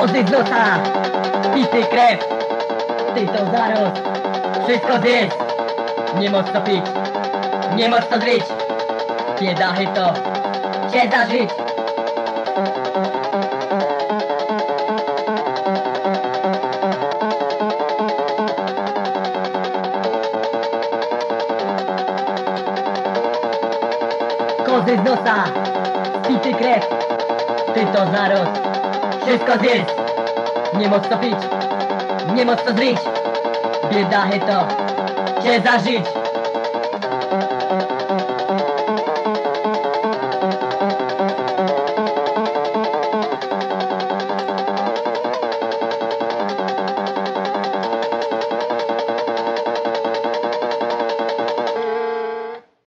Pity krew, ty to zarost, wszystko zjeść, nie mocno pić, nie mocno dryć, biedachy to, się zażyć. Kozy z nosa, pity krew, ty to zarost, wszystko zjeść, nie mocno pić, nie mocno zryć, biedachy to, się zażyć.